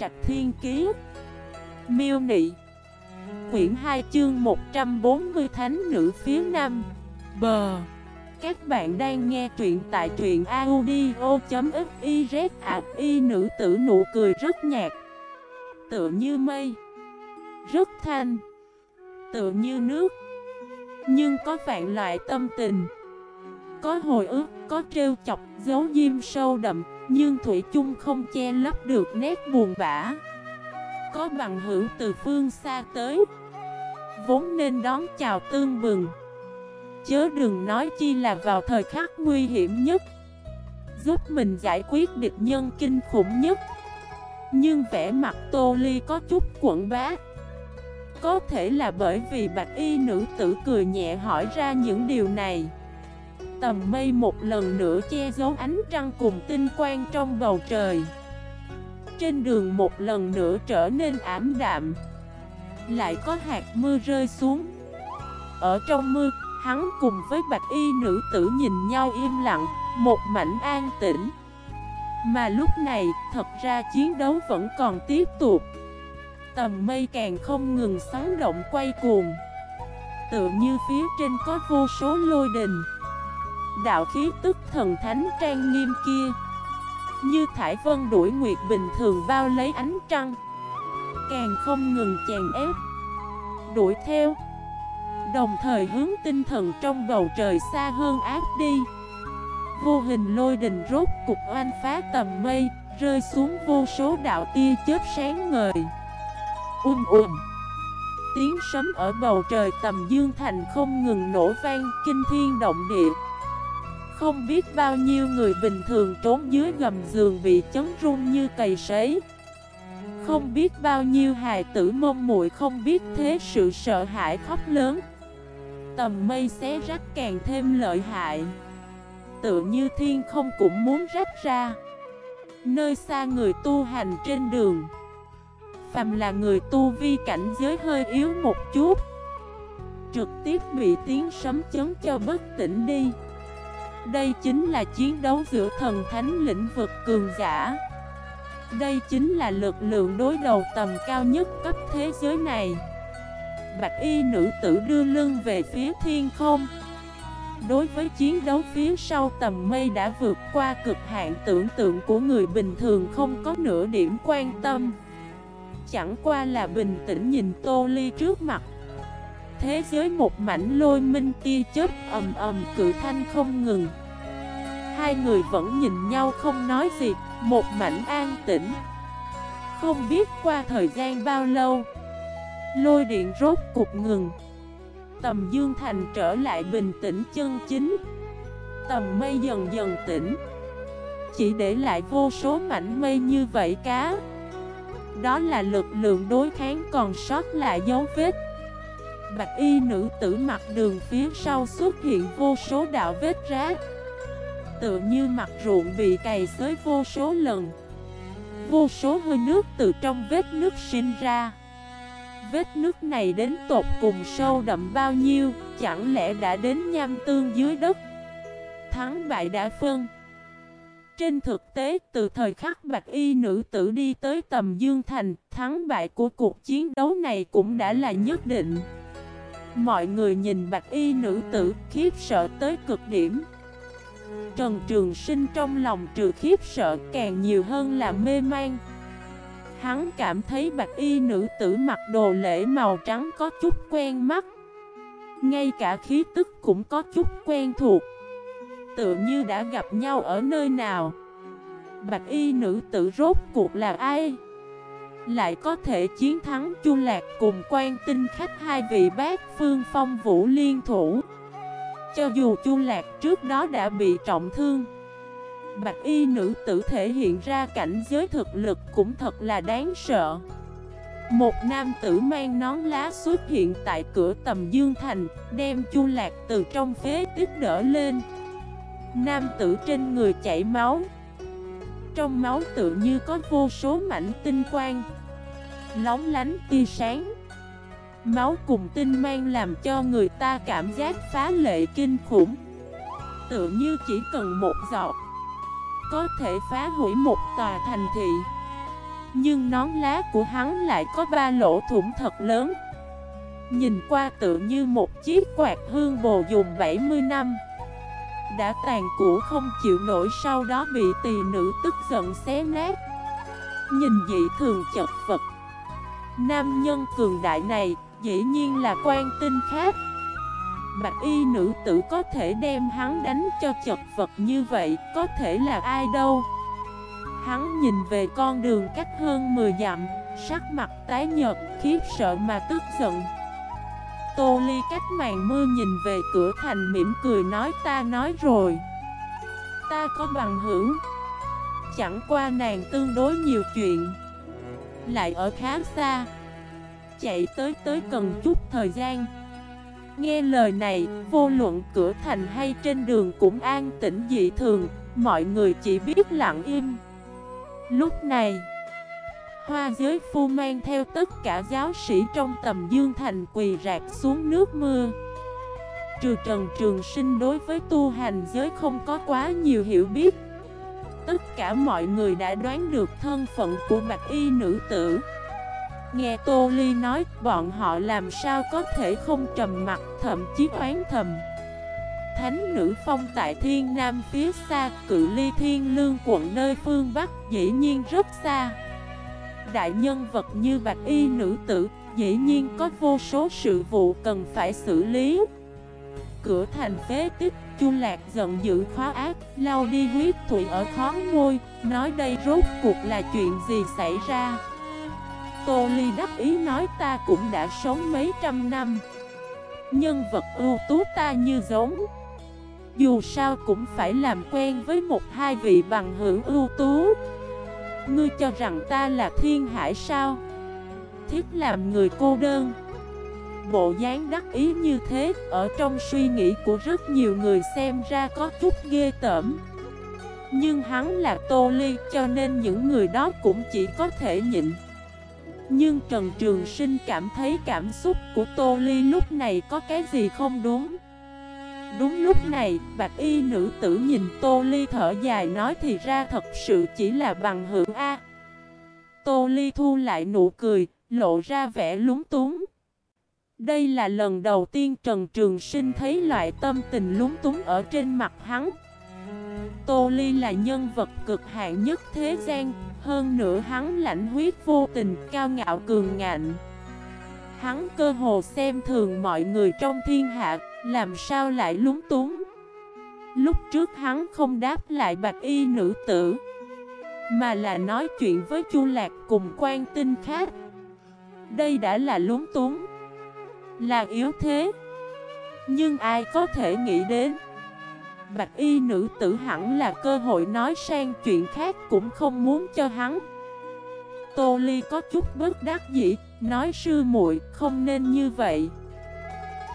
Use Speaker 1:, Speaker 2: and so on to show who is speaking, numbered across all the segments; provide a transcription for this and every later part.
Speaker 1: Trạch Thiên Kiế Miêu Nị. Quyển 2 chương 140 Thánh Nữ Phía Nam. Bờ Các bạn đang nghe truyện tại truyện audio.xyz y nữ tử nụ cười rất nhạt Tựa như mây Rất thanh Tựa như nước. Nhưng có vạn loại tâm tình Có hồi ức, có trêu chọc, dấu diêm sâu đậm. Nhưng Thủy chung không che lấp được nét buồn bã. Có bằng hữu từ phương xa tới. Vốn nên đón chào tương bừng. Chớ đừng nói chi là vào thời khắc nguy hiểm nhất. Giúp mình giải quyết địch nhân kinh khủng nhất. Nhưng vẻ mặt Tô Ly có chút quẩn bá. Có thể là bởi vì bạch y nữ tử cười nhẹ hỏi ra những điều này. Tầm mây một lần nữa che giấu ánh trăng cùng tinh quang trong bầu trời. Trên đường một lần nữa trở nên ảm đạm. Lại có hạt mưa rơi xuống. Ở trong mưa, hắn cùng với bạch y nữ tử nhìn nhau im lặng Một mảnh an tĩnh. Mà lúc này, thật ra chiến đấu vẫn còn tiếp tục. Tầm mây càng không ngừng sáng động quay cuồng. Tựa như phía trên có vô số lôi đình. Đạo khí tức thần thánh trang nghiêm kia. Như thải vân đuổi nguyệt bình thường bao lấy ánh trăng. Càng không ngừng chèn ép, Đuổi theo. Đồng thời hướng tinh thần trong bầu trời xa hơn áp đi. Vô hình lôi đình rốt cục oanh phá tầm mây, Rơi xuống vô số đạo tia chớp sáng ngời. Um um Tiếng sấm ở bầu trời tầm dương thành không ngừng nổ vang, kinh thiên động địa. Không biết bao nhiêu người bình thường trốn dưới gầm giường bị chấn run như cầy sấy. Không biết bao nhiêu hài tử mông muội không biết thế sự sợ hãi khóc lớn. Tầm mây xé rách càng thêm lợi hại. Tựa như thiên không cũng muốn rách ra. Nơi xa người tu hành trên đường. Phàm là người tu vi cảnh giới hơi yếu một chút, Trực tiếp bị tiếng sấm chấn cho bất tỉnh đi. Đây chính là chiến đấu giữa thần thánh lĩnh vực cường giả. Đây chính là lực lượng đối đầu tầm cao nhất cấp thế giới này. Bạch y nữ tử đưa lưng về phía thiên không. Đối với chiến đấu phía sau, tầm mây đã vượt qua cực hạn tưởng tượng của người bình thường không có nửa điểm quan tâm. Chẳng qua là bình tĩnh nhìn tô ly trước mặt. Thế giới một mảnh lôi minh tia chớp ầm ầm cự thanh không ngừng. Hai người vẫn nhìn nhau không nói gì, Một mảnh an tĩnh. Không biết qua thời gian bao lâu, Lôi điện rốt cục ngừng. Tầm dương thành trở lại bình tĩnh chân chính. Tầm mây dần dần tỉnh Chỉ để lại vô số mảnh mây như vậy cá. Đó là lực lượng đối kháng còn sót lại dấu vết. Bạch y nữ tử mặt đường phía sau xuất hiện vô số đạo vết rác. Tựa như mặt ruộng bị cày xới vô số lần. Vô số hơi nước từ trong vết nước sinh ra. Vết nước này đến tột cùng sâu đậm bao nhiêu, Chẳng lẽ đã đến nham tương dưới đất? Thắng bại đã phân. Trên thực tế, từ thời khắc bạch y nữ tử đi tới tầm Dương Thành, Thắng bại của cuộc chiến đấu này cũng đã là nhất định. Mọi người nhìn bạch y nữ tử khiếp sợ tới cực điểm. Trần Trường Sinh trong lòng trừ khiếp sợ càng nhiều hơn là mê man. Hắn cảm thấy bạch y nữ tử mặc đồ lễ màu trắng có chút quen mắt. Ngay cả khí tức cũng có chút quen thuộc. Tựa như đã gặp nhau ở nơi nào. Bạch y nữ tử rốt cuộc là ai? Lại có thể chiến thắng Chu Lạc cùng quan tinh khách hai vị bác phương phong vũ liên thủ. Cho dù Chu Lạc trước đó đã bị trọng thương, Bạch y nữ tử thể hiện ra cảnh giới thực lực cũng thật là đáng sợ. Một nam tử mang nón lá xuất hiện tại cửa tầm Dương Thành, Đem chu lạc từ trong phế tích đỡ lên. Nam tử trên người chảy máu. Trong máu tự như có vô số mảnh tinh quang. Lóng lánh tia sáng. Máu cùng tinh mang làm cho người ta cảm giác phá lệ kinh khủng. Tự như chỉ cần một giọt, có thể phá hủy một tòa thành thị. Nhưng nón lá của hắn lại có ba lỗ thủng thật lớn. Nhìn qua tự như một chiếc quạt hương bồ dùng 70 năm. Đã tàn cũ không chịu nổi sau đó bị tỳ nữ tức giận xé nát. Nhìn dị thường chật vật. Nam nhân cường đại này dĩ nhiên là quan tinh khác. Bạch y nữ tử có thể đem hắn đánh cho chật vật như vậy Có thể là ai đâu? Hắn nhìn về con đường cách hơn 10 dặm Sắc mặt tái nhợt, khiếp sợ mà tức giận. Tô Ly cách màn mưa nhìn về cửa thành mỉm cười nói ta nói rồi. Ta có bằng hữu. Chẳng qua nàng tương đối nhiều chuyện. Lại ở khá xa. Chạy tới tới cần chút thời gian. Nghe lời này, vô luận cửa thành hay trên đường cũng an tĩnh dị thường Mọi người chỉ biết lặng im. Lúc này Hoa giới phu mang theo tất cả giáo sĩ trong tầm dương thành quỳ rạc xuống nước mưa. Trừ Trần Trường Sinh đối với tu hành giới không có quá nhiều hiểu biết Tất cả mọi người đã đoán được thân phận của bạch y nữ tử. Nghe Tô Ly nói, bọn họ làm sao có thể không trầm mặt thậm chí oán thầm. Thánh nữ phong tại thiên nam phía xa, cự ly thiên lương quận nơi phương Bắc, dĩ nhiên rất xa. Đại nhân vật như bạch y nữ tử, dĩ nhiên có vô số sự vụ cần phải xử lý. Cửa thành phế tích. Chu Lạc giận dữ khóa ác, Lau đi huyết thủy ở khó môi, Nói đây rốt cuộc là chuyện gì xảy ra? Tô Ly đắc ý nói ta cũng đã sống mấy trăm năm. Nhân vật ưu tú ta như giống. Dù sao cũng phải làm quen với một hai vị bằng hữu ưu tú. Ngươi cho rằng ta là thiên hải sao? Thiết làm người cô đơn. Bộ dáng đắc ý như thế Ở trong suy nghĩ của rất nhiều người xem ra có chút ghê tởm Nhưng hắn là Tô Ly cho nên những người đó cũng chỉ có thể nhịn Nhưng Trần Trường Sinh cảm thấy cảm xúc của Tô Ly lúc này có cái gì không đúng Đúng lúc này, bạch y nữ tử nhìn Tô Ly thở dài nói thì ra thật sự chỉ là bằng hữu A. Tô Ly thu lại nụ cười, lộ ra vẻ lúng túng. Đây là lần đầu tiên Trần Trường Sinh thấy loại tâm tình lúng túng ở trên mặt hắn. Tô Ly là nhân vật cực hạn nhất thế gian, hơn nữa hắn lãnh huyết vô tình, cao ngạo cường ngạnh. Hắn cơ hồ xem thường mọi người trong thiên hạ, làm sao lại lúng túng. Lúc trước hắn không đáp lại bạch y nữ tử, mà là nói chuyện với Chu Lạc cùng quan tinh khác. Đây đã là lúng túng, là yếu thế. Nhưng ai có thể nghĩ đến? Bạch y nữ tử hẳn là cơ hội nói sang chuyện khác cũng không muốn cho hắn. Tô Ly có chút bất đắc dĩ, Nói sư muội, không nên như vậy.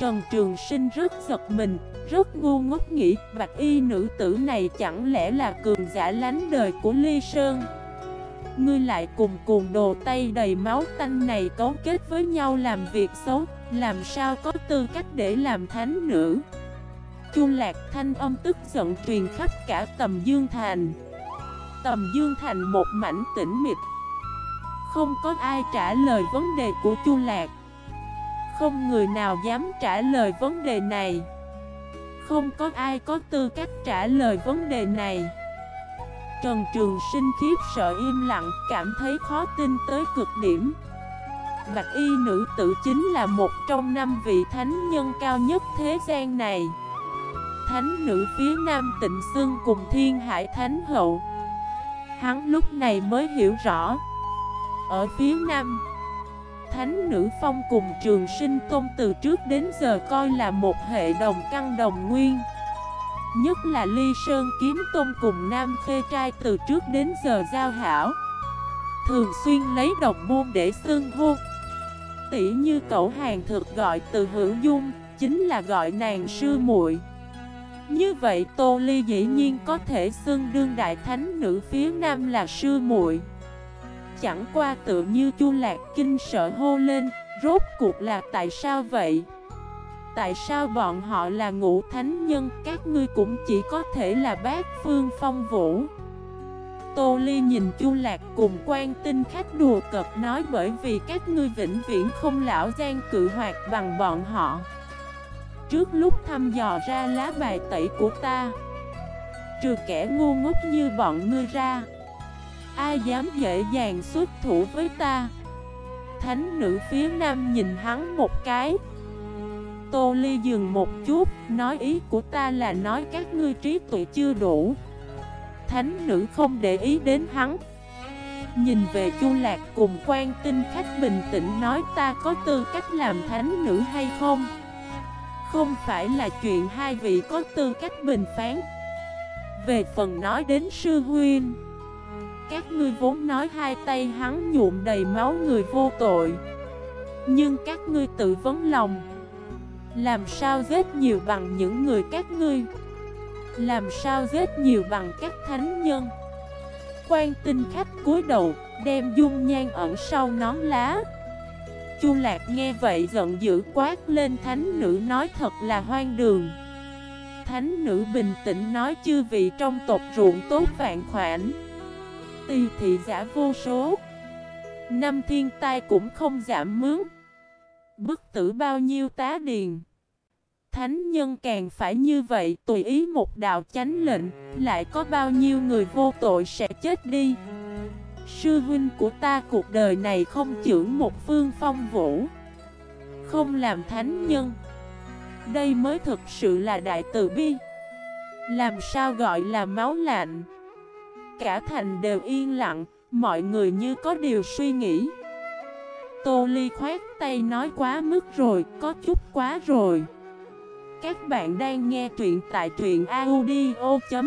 Speaker 1: Trần Trường Sinh rất giật mình, Rất ngu ngốc nghĩ, Bạch y nữ tử này chẳng lẽ là cường giả lánh đời của Ly Sơn? Ngươi lại cùng cuồng đồ tay đầy máu tanh này cấu kết với nhau làm việc xấu, Làm sao có tư cách để làm thánh nữ? Chu lạc thanh âm tức giận truyền khắp cả tầm Dương Thành. Tầm Dương Thành một mảnh tĩnh mịch. Không có ai trả lời vấn đề của Chu Lạc. Không người nào dám trả lời vấn đề này. Không có ai có tư cách trả lời vấn đề này. Trần Trường Sinh khiếp sợ im lặng, Cảm thấy khó tin tới cực điểm. Bạch y nữ tử chính là một trong năm vị thánh nhân cao nhất thế gian này. Thánh nữ phía nam tịnh xưng cùng thiên hải thánh hậu. Hắn lúc này mới hiểu rõ. Ở phía nam, Thánh nữ phong cùng trường sinh tôn từ trước đến giờ coi là một hệ đồng căn đồng nguyên. Nhất là ly sơn kiếm tôn cùng nam khê trai từ trước đến giờ giao hảo. Thường xuyên lấy đồng môn để xưng hô. Tỉ như cậu hàng thực gọi từ hữu dung, Chính là gọi nàng sư muội. Như vậy Tô Ly dĩ nhiên có thể xưng đương đại thánh nữ phía nam là sư muội. Chẳng qua tự như chu lạc kinh sợ hô lên, Rốt cuộc là tại sao vậy? Tại sao bọn họ là ngũ thánh nhân Các ngươi cũng chỉ có thể là bác phương phong vũ Tô Ly nhìn Chu Lạc cùng quan tinh khách đùa cợt nói bởi vì các ngươi vĩnh viễn không lão gian cự hoạt bằng bọn họ. Trước lúc thăm dò ra lá bài tẩy của ta, trừ kẻ ngu ngốc như bọn ngươi ra, ai dám dễ dàng xuất thủ với ta? Thánh nữ phía nam nhìn hắn một cái. Tô Ly dừng một chút, nói ý của ta là nói các ngươi trí tuệ chưa đủ. Thánh nữ không để ý đến hắn. Nhìn về Chu Lạc cùng quan tinh khách bình tĩnh nói ta có tư cách làm thánh nữ hay không? Không phải là chuyện hai vị có tư cách bình phán. Về phần nói đến sư huynh Các ngươi vốn nói hai tay hắn nhuộm đầy máu người vô tội. Nhưng các ngươi tự vấn lòng. Làm sao giết nhiều bằng những người các ngươi? Làm sao giết nhiều bằng các thánh nhân? Quan tinh khách cúi đầu, Đem dung nhan ẩn sau nón lá. Chu Lạc nghe vậy giận dữ quát lên thánh nữ nói thật là hoang đường. Thánh nữ bình tĩnh nói chư vị trong tộc ruộng tốt vạn khoản. Tì thị giả vô số. Năm thiên tai cũng không giảm mướn. Bức tử bao nhiêu tá điền? Thánh nhân càng phải như vậy, Tùy ý một đạo chánh lệnh, Lại có bao nhiêu người vô tội sẽ chết đi? Sư huynh của ta cuộc đời này không trưởng một phương phong vũ, Không làm thánh nhân. Đây mới thực sự là đại từ bi. Làm sao gọi là máu lạnh? Cả thành đều yên lặng, Mọi người như có điều suy nghĩ. Tô Ly khoát tay nói quá mức rồi, Có chút quá rồi. Các bạn đang nghe truyện tại truyện audio.fif